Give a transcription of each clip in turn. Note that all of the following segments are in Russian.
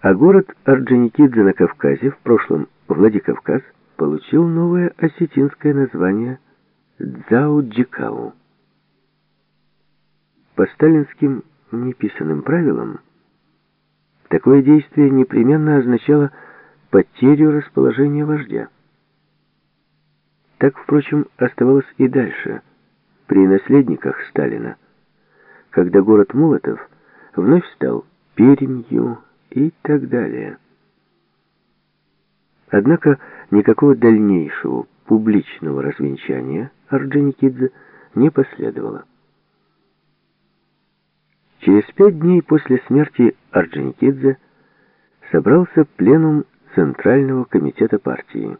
А город Орджоникидзе на Кавказе, в прошлом Владикавказ, получил новое осетинское название Дзауджикау. По сталинским неписанным правилам, такое действие непременно означало потерю расположения вождя. Так, впрочем, оставалось и дальше, при наследниках Сталина, когда город Молотов вновь стал Пермью и так далее. Однако никакого дальнейшего публичного развенчания Орджоникидзе не последовало. Через пять дней после смерти Орджоникидзе собрался пленум Центрального комитета партии.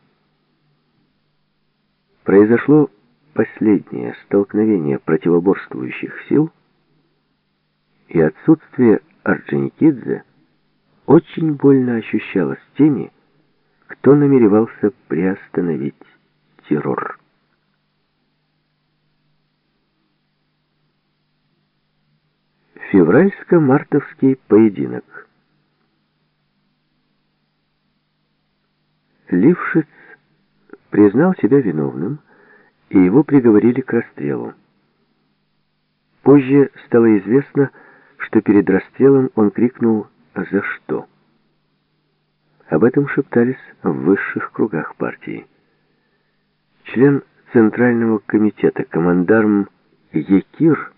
Произошло последнее столкновение противоборствующих сил, и отсутствие Орджоникидзе очень больно ощущалось теми, кто намеревался приостановить террор. Февральско-мартовский поединок. Лившиц признал себя виновным, и его приговорили к расстрелу. Позже стало известно, что перед расстрелом он крикнул «За что?». Об этом шептались в высших кругах партии. Член Центрального комитета, командарм Екир,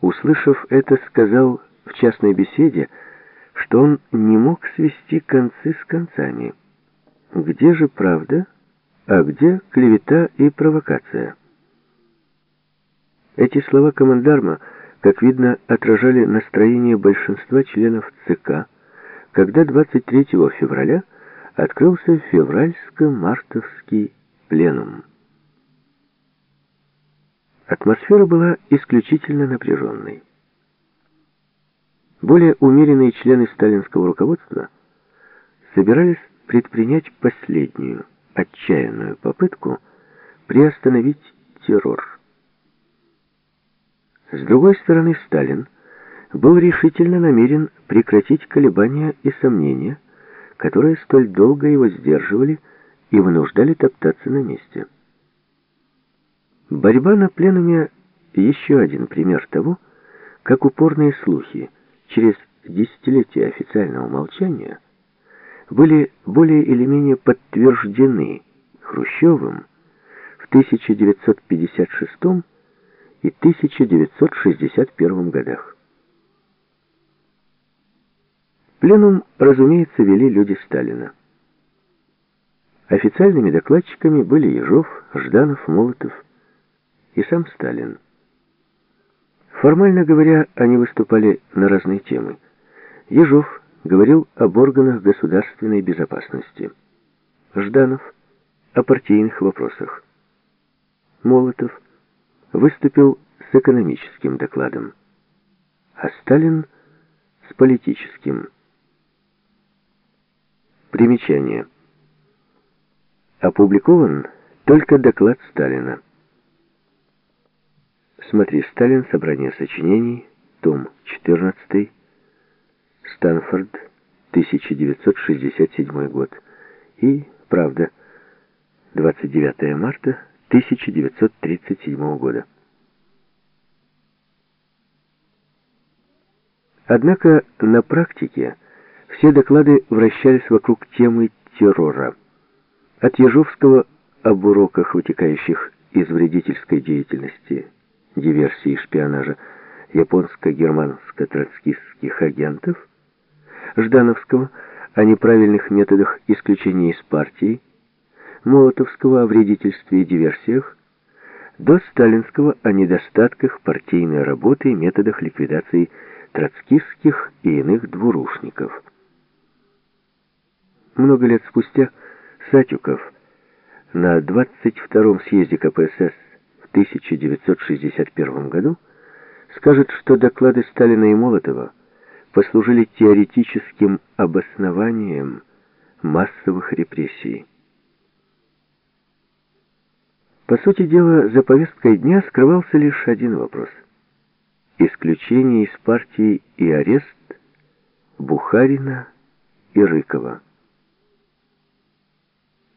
услышав это, сказал в частной беседе, что он не мог свести концы с концами. Где же правда, а где клевета и провокация? Эти слова командарма, как видно, отражали настроение большинства членов ЦК, когда 23 февраля открылся февральско-мартовский пленум. Атмосфера была исключительно напряженной. Более умеренные члены сталинского руководства собирались предпринять последнюю, отчаянную попытку приостановить террор. С другой стороны, Сталин был решительно намерен прекратить колебания и сомнения, которые столь долго его сдерживали и вынуждали топтаться на месте. Борьба на пленуме — еще один пример того, как упорные слухи через десятилетия официального молчания — были более или менее подтверждены Хрущевым в 1956 и 1961 годах. Пленум, разумеется, вели люди Сталина. Официальными докладчиками были Ежов, Жданов, Молотов и сам Сталин. Формально говоря, они выступали на разные темы. Ежов говорил об органах государственной безопасности. Жданов о партийных вопросах. Молотов выступил с экономическим докладом, а Сталин с политическим. Примечание. Опубликован только доклад Сталина. Смотри, Сталин, собрание сочинений, том 14, Станфорд, 1967 год. И «Правда», 29 марта 1937 года. Однако на практике все доклады вращались вокруг темы террора. От Ежовского об уроках, вытекающих из вредительской деятельности, диверсии и шпионажа японско-германско-троцкистских агентов – Ждановского о неправильных методах исключения из партии, Молотовского о вредительстве и диверсиях, до Сталинского о недостатках партийной работы и методах ликвидации троцкистских и иных двурушников. Много лет спустя Сатюков на 22-м съезде КПСС в 1961 году скажет, что доклады Сталина и Молотова послужили теоретическим обоснованием массовых репрессий. По сути дела, за повесткой дня скрывался лишь один вопрос. Исключение из партии и арест Бухарина и Рыкова.